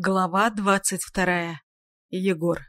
Глава двадцать вторая. Егор.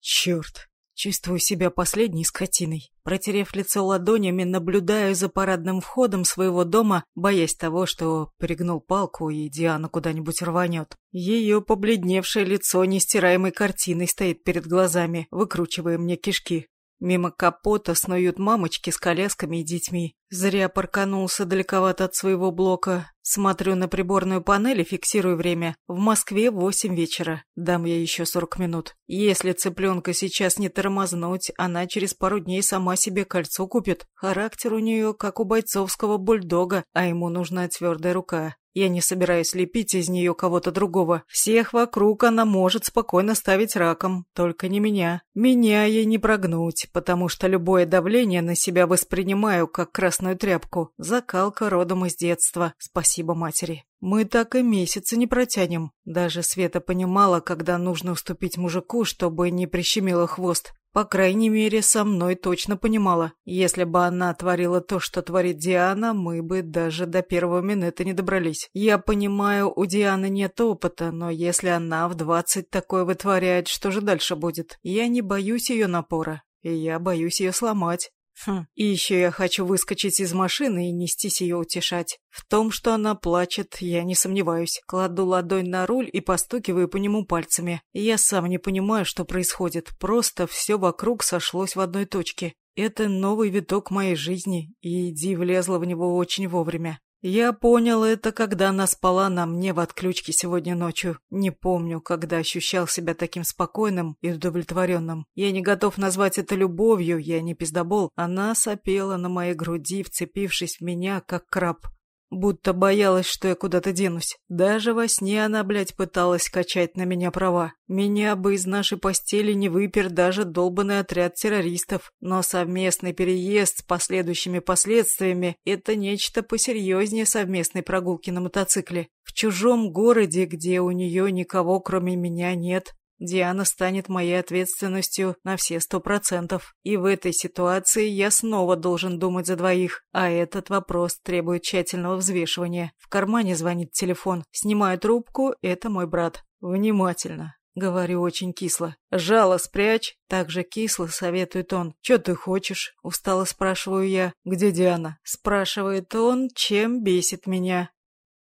Черт, чувствую себя последней скотиной. Протерев лицо ладонями, наблюдаю за парадным входом своего дома, боясь того, что перегнул палку и Диана куда-нибудь рванет. Ее побледневшее лицо нестираемой картиной стоит перед глазами, выкручивая мне кишки. Мимо капота снуют мамочки с колясками и детьми. Зря парканулся далековато от своего блока. Смотрю на приборную панель и фиксирую время. В Москве восемь вечера. Дам я еще сорок минут. Если цыпленка сейчас не тормознуть, она через пару дней сама себе кольцо купит. Характер у нее, как у бойцовского бульдога, а ему нужна твердая рука. Я не собираюсь лепить из нее кого-то другого. Всех вокруг она может спокойно ставить раком, только не меня. Меня ей не прогнуть, потому что любое давление на себя воспринимаю как красную тряпку. Закалка родом из детства. Спасибо матери. Мы так и месяца не протянем. Даже Света понимала, когда нужно уступить мужику, чтобы не прищемило хвост. По крайней мере, со мной точно понимала. Если бы она творила то, что творит Диана, мы бы даже до первого минуты не добрались. Я понимаю, у Дианы нет опыта, но если она в двадцать такое вытворяет, что же дальше будет? Я не боюсь ее напора, и я боюсь ее сломать. Хм. И еще я хочу выскочить из машины и нестись ее утешать. В том, что она плачет, я не сомневаюсь. Кладу ладонь на руль и постукиваю по нему пальцами. Я сам не понимаю, что происходит. Просто все вокруг сошлось в одной точке. Это новый виток моей жизни, и Ди влезла в него очень вовремя. Я понял это, когда она спала на мне в отключке сегодня ночью. Не помню, когда ощущал себя таким спокойным и удовлетворенным. Я не готов назвать это любовью, я не пиздобол. Она сопела на моей груди, вцепившись в меня, как краб. Будто боялась, что я куда-то денусь. Даже во сне она, блядь, пыталась качать на меня права. Меня бы из нашей постели не выпер даже долбанный отряд террористов. Но совместный переезд с последующими последствиями – это нечто посерьезнее совместной прогулки на мотоцикле. В чужом городе, где у нее никого кроме меня нет, Диана станет моей ответственностью на все сто процентов. И в этой ситуации я снова должен думать за двоих. А этот вопрос требует тщательного взвешивания. В кармане звонит телефон. Снимаю трубку, это мой брат. Внимательно. Говорю очень кисло. «Жало спрячь!» Так же кисло советует он. «Чё ты хочешь?» Устало спрашиваю я. «Где Диана?» Спрашивает он, чем бесит меня.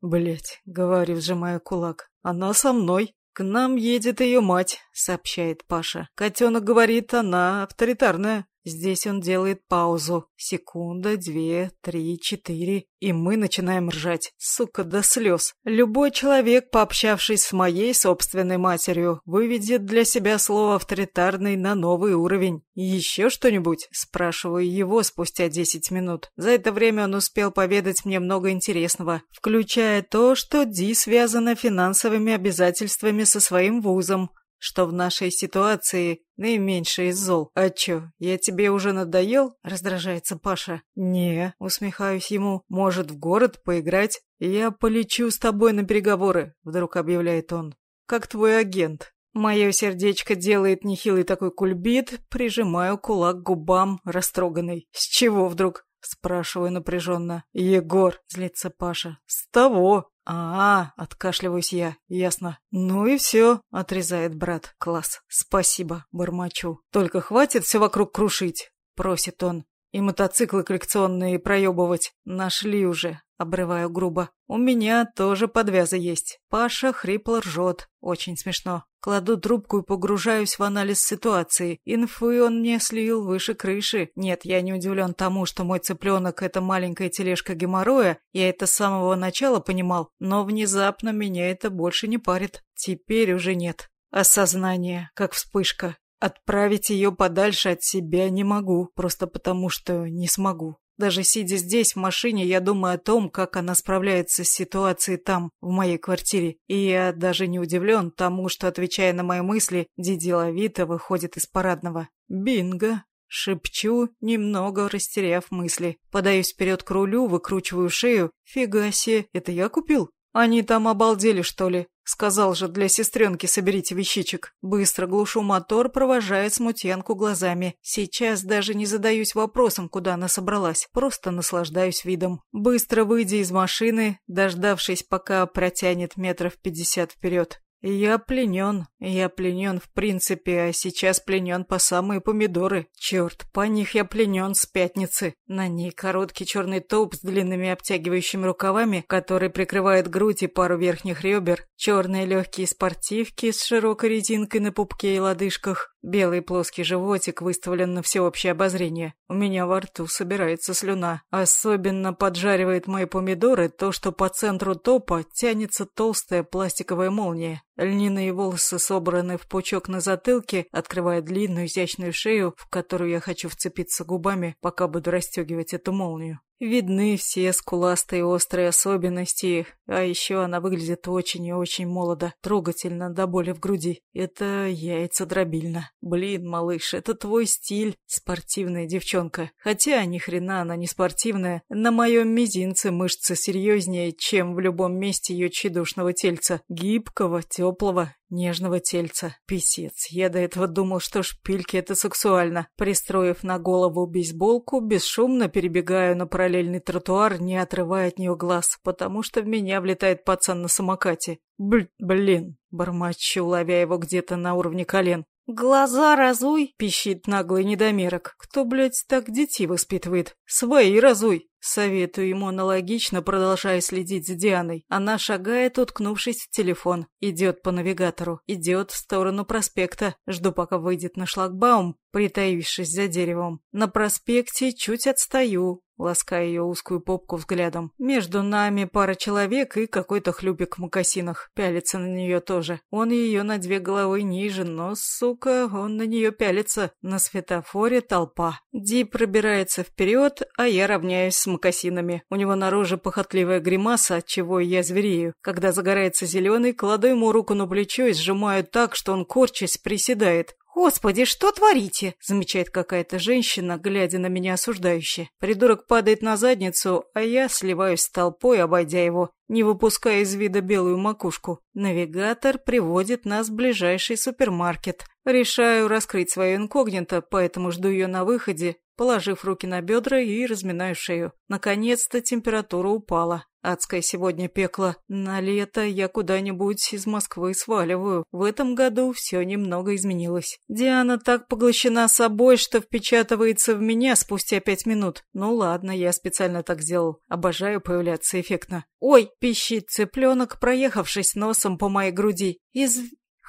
Блять, говорю, сжимая кулак. «Она со мной!» «К нам едет ее мать», — сообщает Паша. «Котенок говорит, она авторитарная». Здесь он делает паузу. Секунда, две, три, четыре. И мы начинаем ржать. Сука, до слез. Любой человек, пообщавшись с моей собственной матерью, выведет для себя слово «авторитарный» на новый уровень. «Еще что-нибудь?» – спрашиваю его спустя десять минут. За это время он успел поведать мне много интересного, включая то, что Ди связана финансовыми обязательствами со своим вузом, что в нашей ситуации наименьший из зол. А чё, я тебе уже надоел? Раздражается Паша. Не, усмехаюсь ему. Может, в город поиграть? Я полечу с тобой на переговоры, вдруг объявляет он. Как твой агент. Мое сердечко делает нехилый такой кульбит, прижимаю кулак к губам, растроганный. С чего вдруг? Спрашиваю напряженно. Егор, злится Паша. С того. «А, -а откашливаюсь я, ясно. Ну и все, отрезает брат. Класс, спасибо, бормочу. Только хватит все вокруг крушить, просит он. И мотоциклы коллекционные проебывать. Нашли уже, обрываю грубо. У меня тоже подвязы есть. Паша хрипло ржет. Очень смешно. Кладу трубку и погружаюсь в анализ ситуации. Инфы он мне слил выше крыши. Нет, я не удивлен тому, что мой цыпленок — это маленькая тележка геморроя. Я это с самого начала понимал. Но внезапно меня это больше не парит. Теперь уже нет. Осознание, как вспышка. Отправить ее подальше от себя не могу, просто потому что не смогу. Даже сидя здесь, в машине, я думаю о том, как она справляется с ситуацией там, в моей квартире. И я даже не удивлен тому, что, отвечая на мои мысли, Диди Лавита выходит из парадного. Бинго! Шепчу, немного растеряв мысли. Подаюсь вперед к рулю, выкручиваю шею. Фига себе, это я купил? Они там обалдели, что ли? Сказал же, для сестренки соберите вещичек. Быстро глушу мотор, провожая смутьянку глазами. Сейчас даже не задаюсь вопросом, куда она собралась. Просто наслаждаюсь видом. Быстро выйдя из машины, дождавшись, пока протянет метров пятьдесят вперед, Я пленен. Я пленен в принципе, а сейчас пленен по самые помидоры. Черт, по них я пленен с пятницы. На ней короткий черный топ с длинными обтягивающими рукавами, который прикрывает грудь и пару верхних ребер. Черные легкие спортивки с широкой резинкой на пупке и лодыжках. Белый плоский животик выставлен на всеобщее обозрение. У меня во рту собирается слюна. Особенно поджаривает мои помидоры то, что по центру топа тянется толстая пластиковая молния. Льняные волосы собраны в пучок на затылке, открывая длинную изящную шею, в которую я хочу вцепиться губами, пока буду расстегивать эту молнию. Видны все скуластые острые особенности, а еще она выглядит очень и очень молодо, трогательно до боли в груди. Это яйца дробильно. Блин, малыш, это твой стиль, спортивная девчонка. Хотя ни хрена она не спортивная. На моем мизинце мышцы серьезнее, чем в любом месте ее тщедушного тельца. Гибкого, теплого, нежного тельца. Писец, я до этого думал, что шпильки — это сексуально. Пристроив на голову бейсболку, бесшумно перебегаю на параллельный тротуар, не отрывая от нее глаз, потому что в меня влетает пацан на самокате. Бл блин, бормочу, ловя его где-то на уровне колен. «Глаза разуй!» — пищит наглый недомерок. «Кто, блядь, так детей воспитывает? Свои разуй!» Советую ему аналогично, продолжая следить за Дианой. Она шагает, уткнувшись в телефон. Идет по навигатору. Идет в сторону проспекта. Жду, пока выйдет на шлагбаум, притаившись за деревом. На проспекте чуть отстаю лаская ее узкую попку взглядом. Между нами пара человек и какой-то хлюпик в мокасинах. Пялится на нее тоже. Он ее на две головы ниже, но, сука, он на нее пялится. На светофоре толпа. Ди пробирается вперед, а я равняюсь с мокасинами. У него на роже похотливая гримаса, от чего я зверею. Когда загорается зеленый, кладу ему руку на плечо и сжимаю так, что он, корчась, приседает. «Господи, что творите?» — замечает какая-то женщина, глядя на меня осуждающе. Придурок падает на задницу, а я сливаюсь с толпой, обойдя его, не выпуская из вида белую макушку. Навигатор приводит нас в ближайший супермаркет. Решаю раскрыть свое инкогнито, поэтому жду ее на выходе, положив руки на бедра и разминаю шею. Наконец-то температура упала. Адское сегодня пекло. На лето я куда-нибудь из Москвы сваливаю. В этом году все немного изменилось. Диана так поглощена собой, что впечатывается в меня спустя пять минут. Ну ладно, я специально так сделал. Обожаю появляться эффектно. «Ой!» — пищит цыпленок, проехавшись носом по моей груди. «Из...»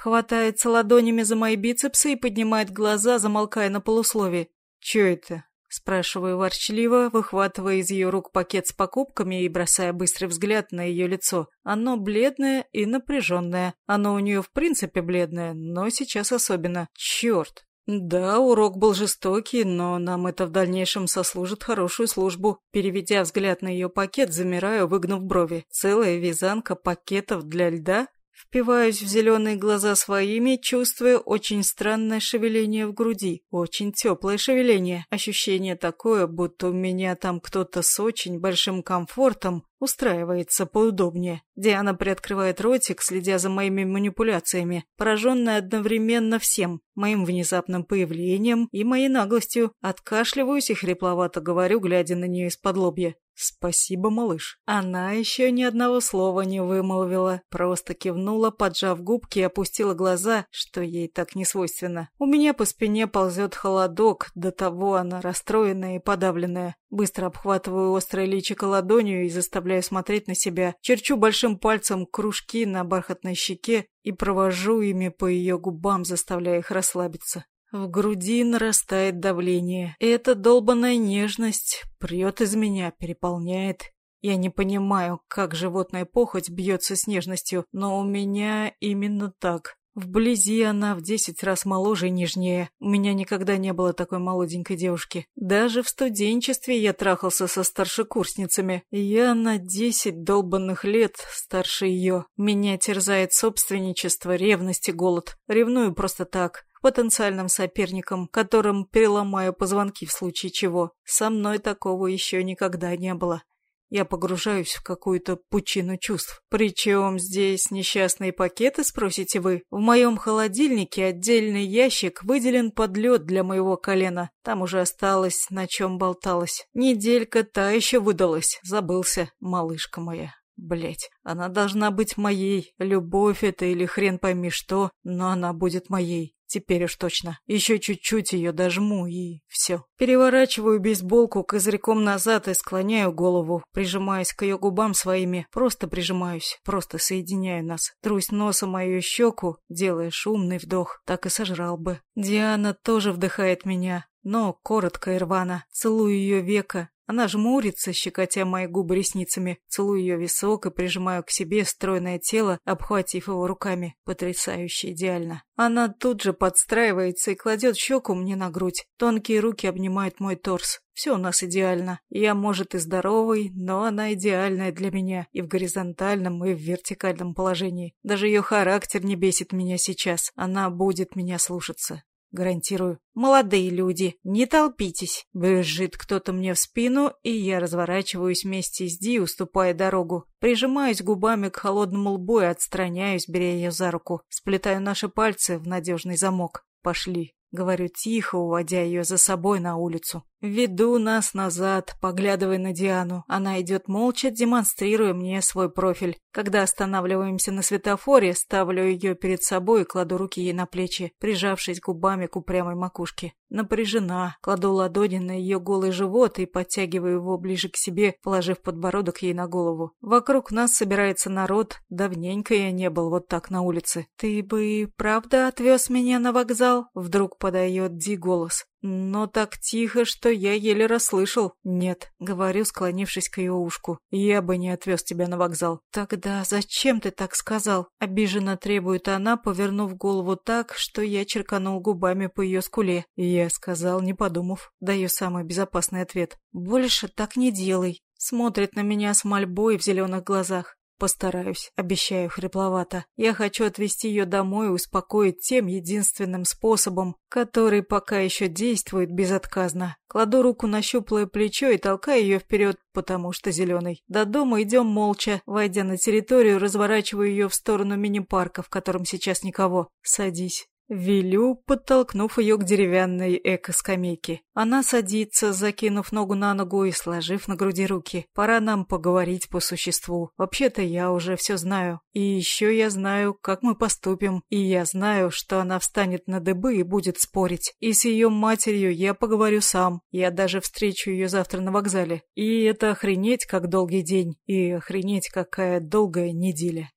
Хватается ладонями за мои бицепсы и поднимает глаза, замолкая на полуслове. «Чё это?» Спрашиваю ворчливо, выхватывая из ее рук пакет с покупками и бросая быстрый взгляд на ее лицо. Оно бледное и напряженное. Оно у нее в принципе бледное, но сейчас особенно. Черт! Да, урок был жестокий, но нам это в дальнейшем сослужит хорошую службу. Переведя взгляд на ее пакет, замираю, выгнув брови. Целая вязанка пакетов для льда? Впиваюсь в зеленые глаза своими, чувствуя очень странное шевеление в груди. Очень теплое шевеление. Ощущение такое, будто у меня там кто-то с очень большим комфортом устраивается поудобнее. Диана приоткрывает ротик, следя за моими манипуляциями, пораженная одновременно всем, моим внезапным появлением и моей наглостью. Откашливаюсь и хрипловато говорю, глядя на нее из-под лобья. «Спасибо, малыш». Она еще ни одного слова не вымолвила, просто кивнула, поджав губки и опустила глаза, что ей так не свойственно. У меня по спине ползет холодок, до того она расстроенная и подавленная. Быстро обхватываю острое личико ладонью и заставляю смотреть на себя, черчу большим пальцем кружки на бархатной щеке и провожу ими по ее губам, заставляя их расслабиться. В груди нарастает давление. Эта долбанная нежность прет из меня, переполняет. Я не понимаю, как животная похоть бьется с нежностью, но у меня именно так. Вблизи она в десять раз моложе и нежнее. У меня никогда не было такой молоденькой девушки. Даже в студенчестве я трахался со старшекурсницами. Я на десять долбанных лет старше ее. Меня терзает собственничество, ревность и голод. Ревную просто так потенциальным соперником, которым переломаю позвонки в случае чего. Со мной такого еще никогда не было. Я погружаюсь в какую-то пучину чувств. Причем здесь несчастные пакеты, спросите вы? В моем холодильнике отдельный ящик выделен под лед для моего колена. Там уже осталось, на чем болталась. Неделька та еще выдалась. Забылся, малышка моя. Блять, она должна быть моей. Любовь это или хрен пойми что, но она будет моей. Теперь уж точно. Еще чуть-чуть ее дожму и все. Переворачиваю бейсболку козырьком назад и склоняю голову, прижимаясь к ее губам своими. Просто прижимаюсь, просто соединяю нас. Трусь носом мою щеку, делая шумный вдох. Так и сожрал бы. Диана тоже вдыхает меня, но коротко и рвано. Целую ее века, она жмурится, щекотя мои губы ресницами, целую ее висок и прижимаю к себе стройное тело, обхватив его руками. Потрясающе идеально. Она тут же подстраивается и кладет щеку мне на грудь. Тонкие руки обнимают мой торс. Все у нас идеально. Я, может, и здоровый, но она идеальная для меня и в горизонтальном, и в вертикальном положении. Даже ее характер не бесит меня сейчас. Она будет меня слушаться. Гарантирую. «Молодые люди, не толпитесь!» Брызжит кто-то мне в спину, и я разворачиваюсь вместе с Ди, уступая дорогу. Прижимаюсь губами к холодному лбу и отстраняюсь, беря ее за руку. Сплетаю наши пальцы в надежный замок. Пошли. Говорю тихо, уводя ее за собой на улицу. Веду нас назад, поглядывая на Диану. Она идет молча, демонстрируя мне свой профиль. Когда останавливаемся на светофоре, ставлю ее перед собой и кладу руки ей на плечи, прижавшись губами к упрямой макушке. Напряжена, кладу ладони на ее голый живот и подтягиваю его ближе к себе, положив подбородок ей на голову. Вокруг нас собирается народ, давненько я не был вот так на улице. «Ты бы правда отвез меня на вокзал?» Вдруг подает Ди голос но так тихо, что я еле расслышал. Нет, говорю, склонившись к ее ушку. Я бы не отвез тебя на вокзал. Тогда зачем ты так сказал? Обиженно требует она, повернув голову так, что я черканул губами по ее скуле. Я сказал, не подумав. Даю самый безопасный ответ. Больше так не делай. Смотрит на меня с мольбой в зеленых глазах. Постараюсь, обещаю хрипловато. Я хочу отвезти ее домой и успокоить тем единственным способом, который пока еще действует безотказно. Кладу руку на щуплое плечо и толкаю ее вперед, потому что зеленый. До дома идем молча. Войдя на территорию, разворачиваю ее в сторону мини-парка, в котором сейчас никого. Садись. Велю, подтолкнув ее к деревянной эко-скамейке. Она садится, закинув ногу на ногу и сложив на груди руки. Пора нам поговорить по существу. Вообще-то я уже все знаю. И еще я знаю, как мы поступим. И я знаю, что она встанет на дыбы и будет спорить. И с ее матерью я поговорю сам. Я даже встречу ее завтра на вокзале. И это охренеть, как долгий день. И охренеть, какая долгая неделя.